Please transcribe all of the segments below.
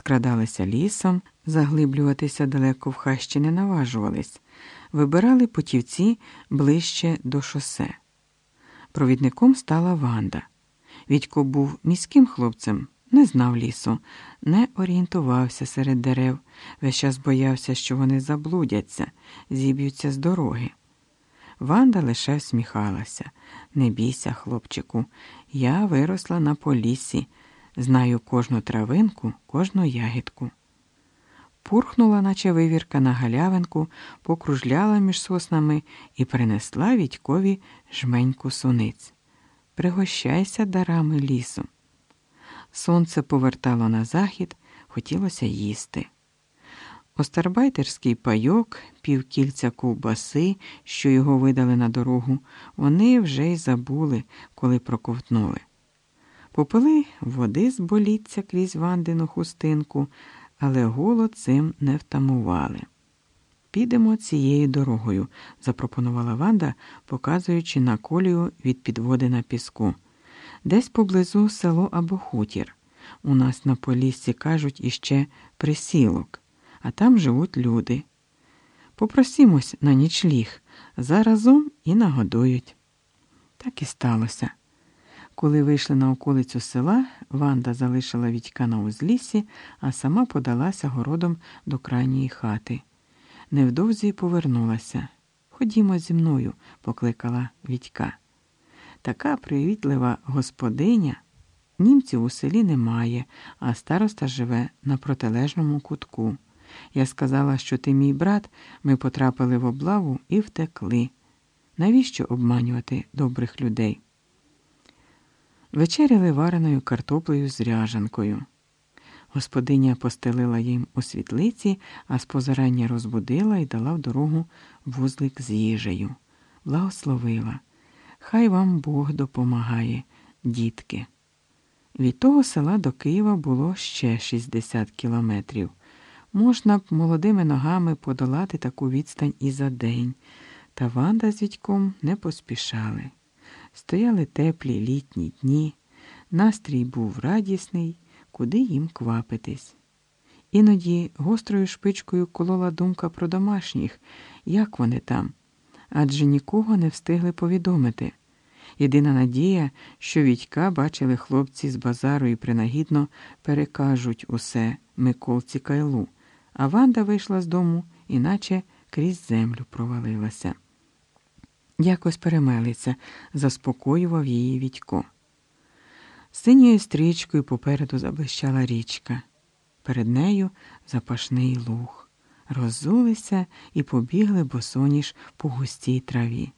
скрадалися лісом, заглиблюватися далеко в хащі не наважувались, вибирали путівці ближче до шосе. Провідником стала Ванда. Відько був міським хлопцем, не знав лісу, не орієнтувався серед дерев, весь час боявся, що вони заблудяться, зіб'ються з дороги. Ванда лише всміхалася. Не бійся, хлопчику, я виросла на полісі, знаю кожну травинку, кожну ягідку. Пурхнула, наче вивірка на галявинку, покружляла між соснами і принесла Відькові жменьку суниць. Пригощайся дарами лісу. Сонце повертало на захід, хотілося їсти. Остарбайтерський пайок, півкільця ковбаси, що його видали на дорогу, вони вже й забули, коли проковтнули. Попили води з боліття крізь вандину хустинку, але голод цим не втамували. Підемо цією дорогою, запропонувала Ванда, показуючи на колію від підводи на піску. Десь поблизу село або хутір. У нас на поліссі кажуть іще присілок, а там живуть люди. Попросімось на нічліг, заразом і нагодують. Так і сталося. Коли вийшли на околицю села, Ванда залишила Вітька на узліссі, а сама подалася городом до крайньої хати. Невдовзі повернулася. Ходімо зі мною, покликала Вітька. Така привітлива господиня. Німців у селі немає, а староста живе на протилежному кутку. Я сказала, що ти мій брат, ми потрапили в облаву і втекли. Навіщо обманювати добрих людей? Вечеряли вареною картоплею з ряжанкою. Господиня постелила їм у світлиці, а з позарання розбудила і дала в дорогу вузлик з їжею. Благословила. Хай вам Бог допомагає, дітки. Від того села до Києва було ще 60 кілометрів. Можна б молодими ногами подолати таку відстань і за день, та Ванда з Вітьком не поспішали. Стояли теплі літні дні, настрій був радісний, куди їм квапитись. Іноді гострою шпичкою колола думка про домашніх, як вони там, адже нікого не встигли повідомити. Єдина надія, що Вітька бачили хлопці з базару і принагідно перекажуть усе Миколці Кайлу, а Ванда вийшла з дому, іначе крізь землю провалилася. Якось перемелиться, заспокоював її Вітько. Синьою стрічкою попереду заблищала річка. Перед нею запашний луг. Роззулися і побігли босоніж по густій траві.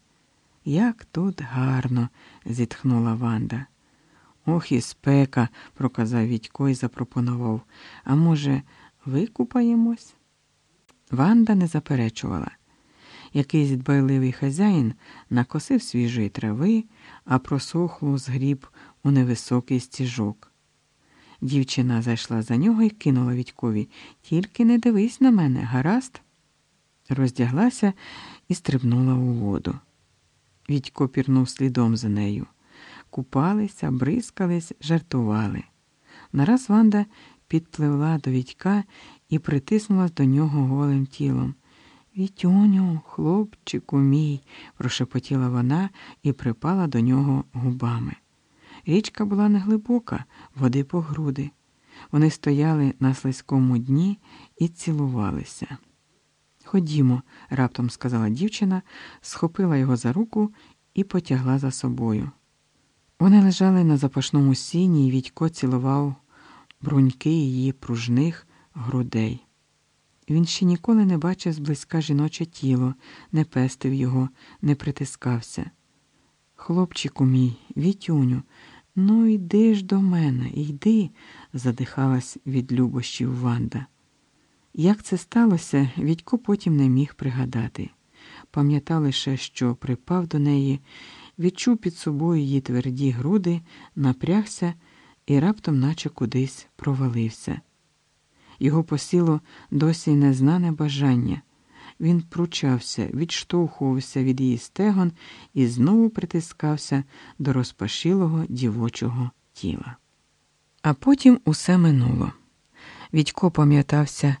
Як тут гарно, зітхнула Ванда. Ох, і спека, проказав Вітько і запропонував. А може, викупаємось? Ванда не заперечувала. Якийсь дбайливий хазяїн накосив свіжої трави, а просохло згріб у невисокий стіжок. Дівчина зайшла за нього і кинула Вітькові Тільки не дивись на мене, гаразд. Роздяглася і стрибнула у воду. Відько пірнув слідом за нею. Купалися, бризкались, жартували. Нараз Ванда підпливла до Вітька і притиснулась до нього голим тілом. Вітюню, хлопчику мій, прошепотіла вона і припала до нього губами. Річка була неглибока, води по груди. Вони стояли на слизькому дні і цілувалися. Ходімо, раптом сказала дівчина, схопила його за руку і потягла за собою. Вони лежали на запашному сіні, і Відько цілував бруньки її пружних грудей. Він ще ніколи не бачив зблизька жіноче тіло, не пестив його, не притискався. Хлопчику мій, Вітюню, ну йди ж до мене, йди, задихалась від любощів Ванда. Як це сталося, Відько потім не міг пригадати. Пам'ятав лише, що припав до неї, відчув під собою її тверді груди, напрягся і раптом, наче кудись, провалився. Його посіло досі незнане бажання. Він пручався, відштовхувався від її стегон і знову притискався до розпашілого дівочого тіла. А потім усе минуло. Відько пам'ятався